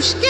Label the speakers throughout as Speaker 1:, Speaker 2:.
Speaker 1: Deus que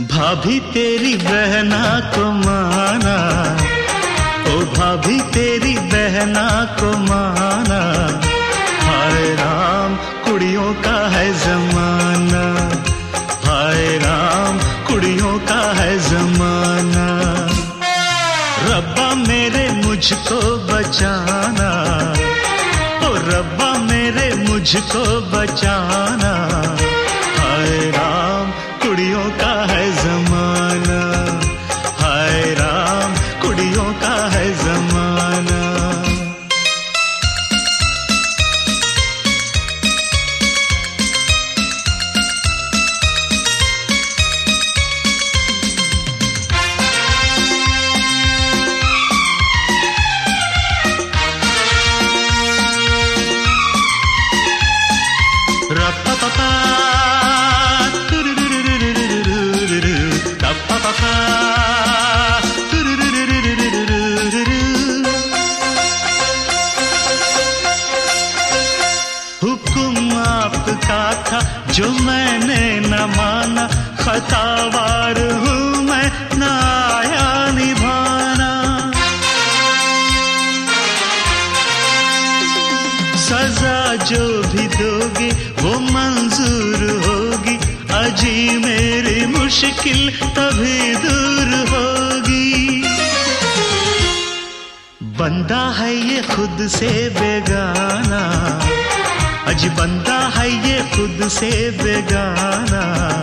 Speaker 1: भाभी तेरी बहना को माना। ओ भाभी तेरी बहना को माना। हाय राम, कुड़ियों का है जमाना। हाय राम, कुड़ियों का है जमाना। रब्बा मेरे मुझको बचाना। ओ रब्बा मेरे मुझको बचाना। खतावार हूँ मैं न आया निभाना। सजा जो भी दोगे, वो मंजूर होगी। अजी मेरी मुश्किल तभी दूर होगी। बंदा है ये खुद से बेगाना। अज बंदा है ये खुद से बेगाना।